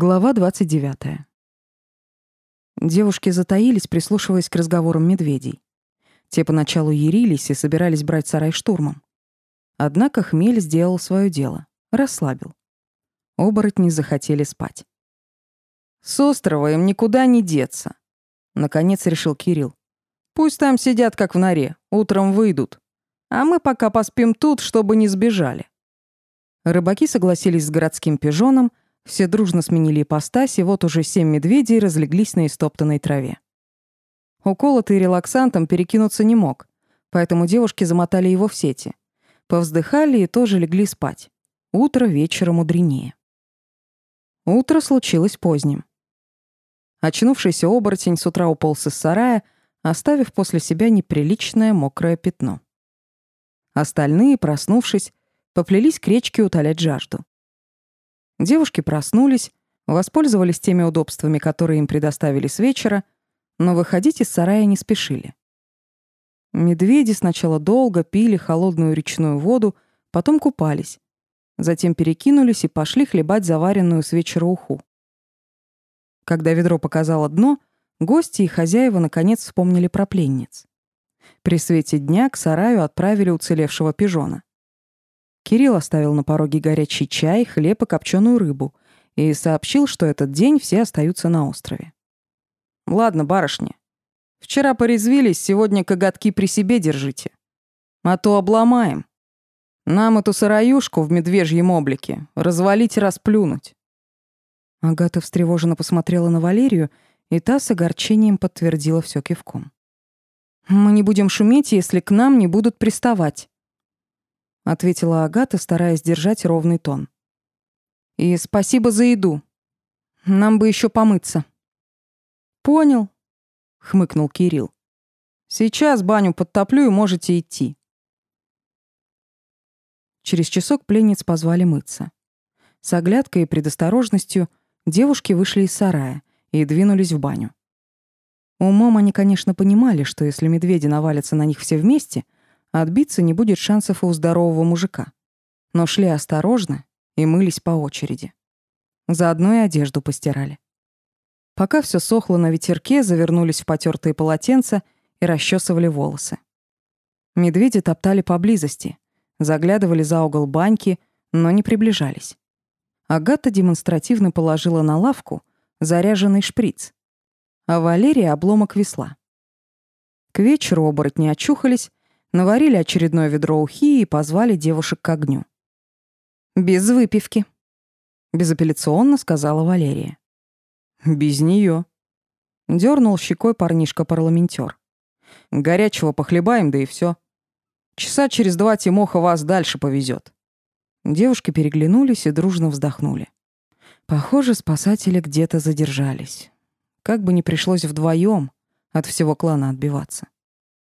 Глава 29. Девушки затаились, прислушиваясь к разговорам медведей. Те поначалу ярились и собирались брать сарай штурмом. Однако хмель сделал свое дело, расслабил. Оборотни захотели спать. «С острова им никуда не деться», — наконец решил Кирилл. «Пусть там сидят, как в норе, утром выйдут. А мы пока поспим тут, чтобы не сбежали». Рыбаки согласились с городским пижоном — все дружно сменили ипостась, и вот уже семь медведей разлеглись на истоптанной траве. Уколотый релаксантом перекинуться не мог, поэтому девушки замотали его в сети. Повздыхали и тоже легли спать. Утро вечера мудренее. Утро случилось поздним. Очнувшийся оборотень с утра уполз из сарая, оставив после себя неприличное мокрое пятно. Остальные, проснувшись, поплелись к речке утолять жажду. Девушки проснулись, воспользовались теми удобствами, которые им предоставили с вечера, но выходить из сарая не спешили. Медведи сначала долго пили холодную речную воду, потом купались, затем перекинулись и пошли хлебать заваренную с вечера уху. Когда ведро показало дно, гости и хозяева наконец вспомнили про пленниц. При свете дня к сараю отправили уцелевшего пижона. Кирилл оставил на пороге горячий чай, хлеб и копченую рыбу и сообщил, что этот день все остаются на острове. «Ладно, барышни. Вчера порезвились, сегодня коготки при себе держите. А то обломаем. Нам эту сыроюшку в медвежьем облике развалить и расплюнуть». Агата встревоженно посмотрела на Валерию, и та с огорчением подтвердила все кивком. «Мы не будем шуметь, если к нам не будут приставать», ответила Агата, стараясь держать ровный тон. И спасибо за еду. Нам бы еще помыться. Понял, хмыкнул Кирилл. Сейчас баню подтоплю и можете идти. Через часок пленниц позвали мыться. С оглядкой и предосторожностью девушки вышли из сарая и двинулись в баню. Умом они, конечно, понимали, что если медведи навалятся на них все вместе — Отбиться не будет шансов у здорового мужика. Но шли осторожно и мылись по очереди. Заодно и одежду постирали. Пока все сохло на ветерке, завернулись в потертые полотенца и расчесывали волосы. Медведи топтали поблизости, заглядывали за угол баньки, но не приближались. Агата демонстративно положила на лавку заряженный шприц, а Валерия — обломок весла. К вечеру оборотни очухались наварили очередное ведро ухи и позвали девушек к огню. «Без выпивки», — безапелляционно сказала Валерия. «Без нее», — дернул щекой парнишка-парламентер. «Горячего похлебаем, да и все. Часа через два Тимоха вас дальше повезет». Девушки переглянулись и дружно вздохнули. Похоже, спасатели где-то задержались. Как бы ни пришлось вдвоем от всего клана отбиваться.